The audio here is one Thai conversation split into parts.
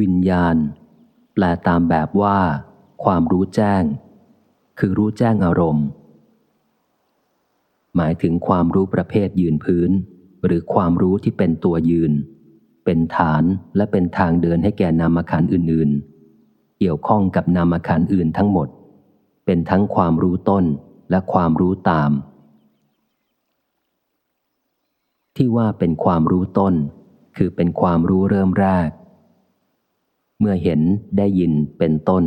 วิญญาณ แปลตามแบบว่า ความรู้แจ้ง คือรู้แจ้งอารมณ์ หมายถึงความรู้ประเภทยืนพื้น หรือความรู้ที่เป็นตัวยืน เป็นฐานและเป็นทางเดินให้แก่นามขันอื่น ๆ เกี่ยวข้องกับนามขันอื่นทั้งหมด เป็นทั้งความรู้ต้นและความรู้ตาม ที่ว่าเป็นความรู้ต้น คือเป็นความรู้เริ่มแรก เมื่อเห็นได้ยินเป็นต้น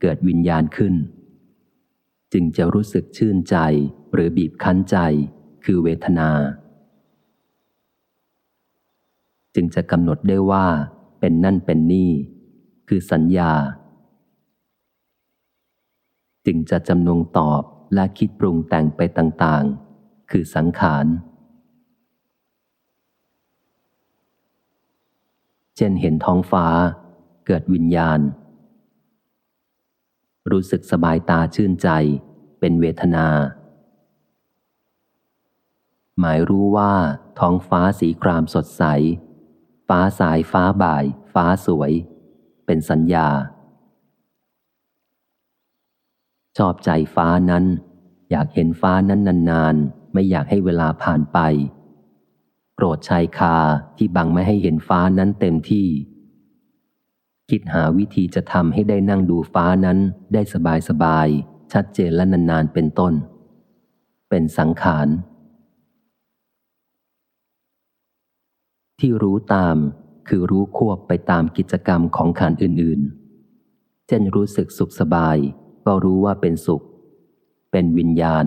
เกิดวิญญาณขึ้น จึงจะรู้สึกชื่นใจหรือบีบคั้นใจ คือเวทนา จึงจะกำหนดได้ว่าเป็นนั่นเป็นนี่ คือสัญญา จึงจะจำนงตอบและคิดปรุงแต่งไปต่างๆ คือสังขารเช่นเห็นท้องฟ้า เกิดวิญญาณ รู้สึกสบายตาชื่นใจ เป็นเวทนา หมายรู้ว่า ท้องฟ้าสีครามสดใส ฟ้าสายฟ้าบ่าย ฟ้าสวย เป็นสัญญา ชอบใจฟ้านั้น อยากเห็นฟ้านั้นนานๆ ไม่อยากให้เวลาผ่านไปโกรธชายคาที่บังไม่ให้เห็นฟ้านั้นเต็มที่ คิดหาวิธีจะทำให้ได้นั่งดูฟ้านั้นได้สบายๆชัดเจนและนานๆเป็นต้น เป็นสังขาร ที่รู้ตามคือรู้ควบไปตามกิจกรรมของขันอื่นๆ เช่นรู้สึกสุขสบาย ก็รู้ว่าเป็นสุข เป็นวิญญาณ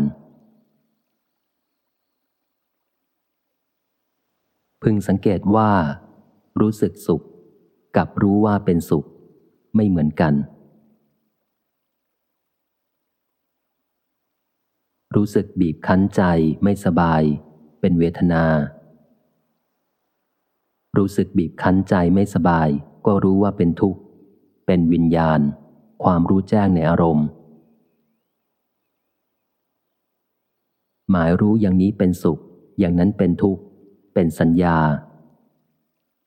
พึงสังเกตว่า รู้สึกสุข กับรู้ว่าเป็นสุข ไม่เหมือนกัน รู้สึกบีบคั้นใจไม่สบาย เป็นเวทนา รู้สึกบีบคั้นใจไม่สบาย ก็รู้ว่าเป็นทุกข์ เป็นวิญญาณ ความรู้แจ้งในอารมณ์ หมายรู้อย่างนี้เป็นสุข อย่างนั้นเป็นทุกข์ เป็นสัญญา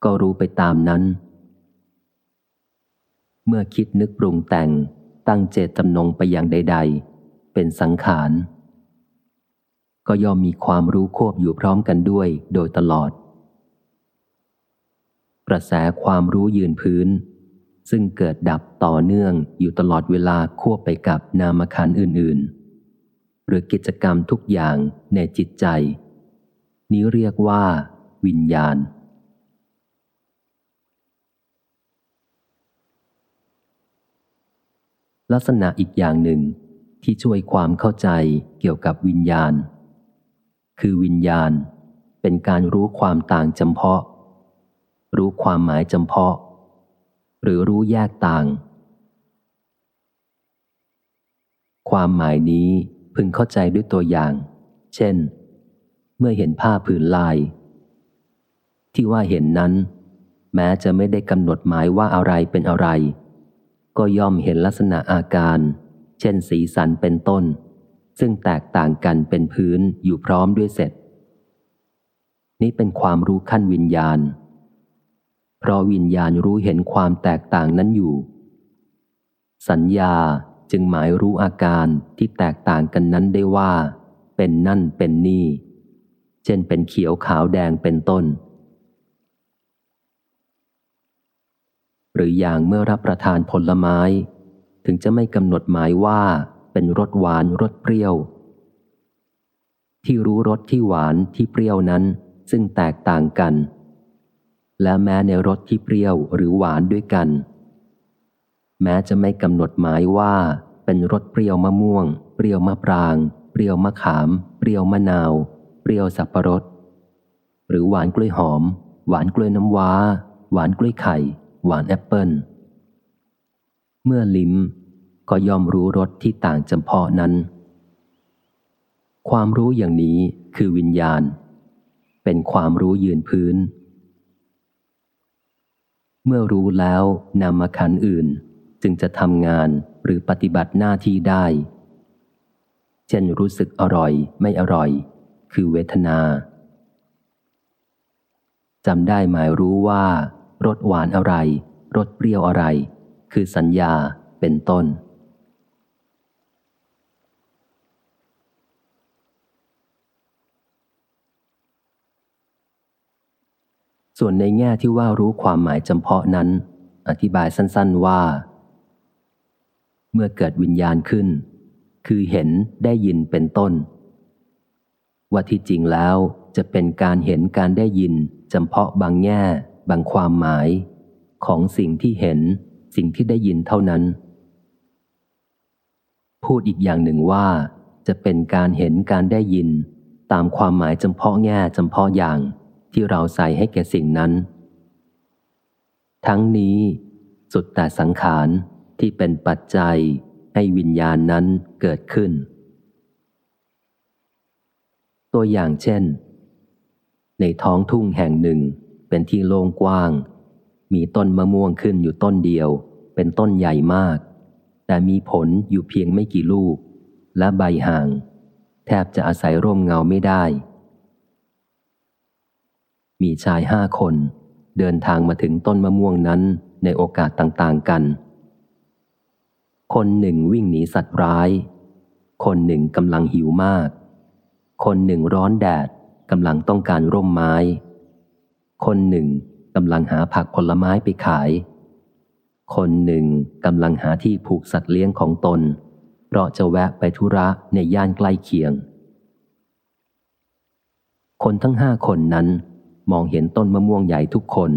ก็รู้ไปตามนั้น เมื่อคิดนึกปรุงแต่ง ตั้งเจตจำนงไปอย่างใด ๆ เป็นสังขาร ก็ย่อมมีความรู้ควบอยู่พร้อมกันด้วยโดยตลอด กระแสความรู้ยืนพื้น ซึ่งเกิดดับต่อเนื่องอยู่ตลอดเวลาควบไปกับนามขันอื่น ๆ หรือกิจกรรมทุกอย่างในจิตใจ นี้เรียกว่า วิญญาณ ลักษณะอีกอย่างหนึ่งที่ช่วยความเข้าใจเกี่ยวกับวิญญาณ คือวิญญาณเป็นการรู้ความต่างจำเพาะ รู้ความหมายจำเพาะ หรือรู้แยกต่าง ความหมายนี้พึงเข้าใจด้วยตัวอย่าง เช่น เมื่อเห็นผ้าผืนลาย ที่ว่าเห็นนั้น แม้จะไม่ได้กำหนดหมายว่าอะไรเป็นอะไร ก็ย่อมเห็นลักษณะอาการ เช่นสีสันเป็นต้น ซึ่งแตกต่างกันเป็นพื้นอยู่พร้อมด้วยเสร็จ นี้เป็นความรู้ขั้นวิญญาณ เพราะวิญญาณรู้เห็นความแตกต่างนั้นอยู่ สัญญาจึงหมายรู้อาการที่แตกต่างกันนั้นได้ว่า เป็นนั่นเป็นนี่ เช่นเป็นเขียวขาวแดงเป็นต้น หรืออย่างเมื่อรับประทานผลไม้ ถึงจะไม่กำหนดหมายว่าเป็นรสหวานรสเปรี้ยว ที่รู้รสที่หวานที่เปรี้ยวนั้น ซึ่งแตกต่างกัน และแม้ในรสที่เปรี้ยวหรือหวานด้วยกัน แม้จะไม่กำหนดหมายว่าเป็นรสเปรี้ยวมะม่วง เปรี้ยวมะปราง เปรี้ยวมะขาม เปรี้ยวมะนาว เปรี้ยวสับปะรด หรือหวานกล้วยหอม หวานกล้วยน้ำว้า หวานกล้วยไข่ หวานแอปเปิลเมื่อลิ้มก็ย่อมรู้รสที่ต่างจำเพาะนั้น ความรู้อย่างนี้คือวิญญาณ เป็นความรู้ยืนพื้น เมื่อรู้แล้วนำมาขันอื่นจึงจะทำงานหรือปฏิบัติหน้าที่ได้ เช่นรู้สึกอร่อยไม่อร่อย คือเวทนาจำได้หมายรู้ว่า รสหวานอะไร รสเปรี้ยวอะไร คือสัญญาเป็นต้น ส่วนในแง่ที่ว่ารู้ความหมายจำเพาะนั้น อธิบายสั้นๆว่า เมื่อเกิดวิญญาณขึ้น คือเห็นได้ยินเป็นต้น ว่าที่จริงแล้วจะเป็นการเห็นการได้ยินจำเพาะบางแง่ บางความหมายของสิ่งที่เห็นสิ่งที่ได้ยินเท่านั้น พูดอีกอย่างหนึ่งว่า จะเป็นการเห็นการได้ยิน ตามความหมายจำเพาะแง่จำเพาะอย่างที่เราใส่ให้แก่สิ่งนั้น ทั้งนี้ สุดแต่สังขารที่เป็นปัจจัยให้วิญญาณนั้นเกิดขึ้น ตัวอย่างเช่น ในท้องทุ่งแห่งหนึ่ง เป็นที่โล่งกว้าง มีต้นมะม่วงขึ้นอยู่ต้นเดียว เป็นต้นใหญ่มาก แต่มีผลอยู่เพียงไม่กี่ลูก และใบห่าง แทบจะอาศัยร่มเงาไม่ได้ มีชายห้าคน เดินทางมาถึงต้นมะม่วงนั้นในโอกาสต่างๆกัน คนหนึ่งวิ่งหนีสัตว์ร้าย คนหนึ่งกำลังหิวมาก คนหนึ่งร้อนแดดกำลังต้องการร่มไม้ คนหนึ่งกำลังหาผักผลไม้ไปขาย คนหนึ่งกำลังหาที่ผูกสัตว์เลี้ยงของตน เพราะจะแวะไปธุระในย่านใกล้เคียง คนทั้งห้าคนนั้นมองเห็นต้นมะม่วงใหญ่ทุกคน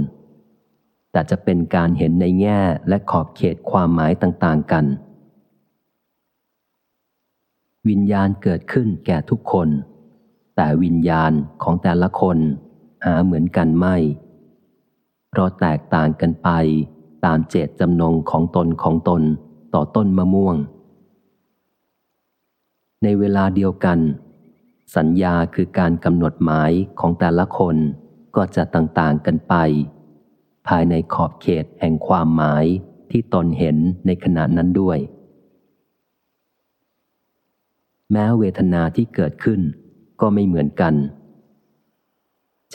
แต่จะเป็นการเห็นในแง่และขอบเขตความหมายต่าง ๆ กัน วิญญาณเกิดขึ้นแก่ทุกคน แต่วิญญาณของแต่ละคน หาเหมือนกันไม่ เพราะแตกต่างกันไปตามเจตจำนงของตนของตนต่อต้นมะม่วง ในเวลาเดียวกัน สัญญาคือการกำหนดหมายของแต่ละคนก็จะต่างๆกันไป ภายในขอบเขตแห่งความหมายที่ตนเห็นในขณะนั้นด้วย แม้เวทนาที่เกิดขึ้นก็ไม่เหมือนกัน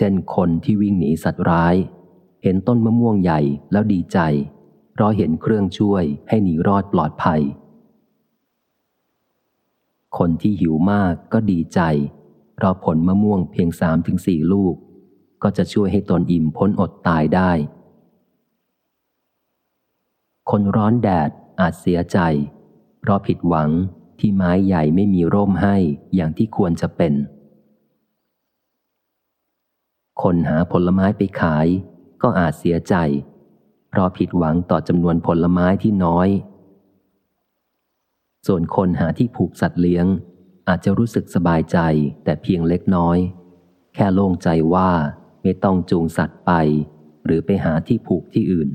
เช่นคนที่วิ่งหนีสัตว์ร้าย เห็นต้นมะม่วงใหญ่แล้วดีใจ เพราะเห็นเครื่องช่วยให้หนีรอดปลอดภัย คนที่หิวมากก็ดีใจ เพราะผลมะม่วงเพียงสามถึงสี่ลูก ก็จะช่วยให้ตนอิ่มพ้นอดตายได้ คนร้อนแดดอาจเสียใจ เพราะผิดหวังที่ไม้ใหญ่ไม่มีร่มให้อย่างที่ควรจะเป็น คนหาผลไม้ไปขาย ก็อาจเสียใจ เพราะผิดหวังต่อจำนวนผลไม้ที่น้อย ส่วนคนหาที่ผูกสัตว์เลี้ยง อาจจะรู้สึกสบายใจแต่เพียงเล็กน้อย แค่โล่งใจว่าไม่ต้องจูงสัตว์ไป หรือไปหาที่ผูกที่อื่น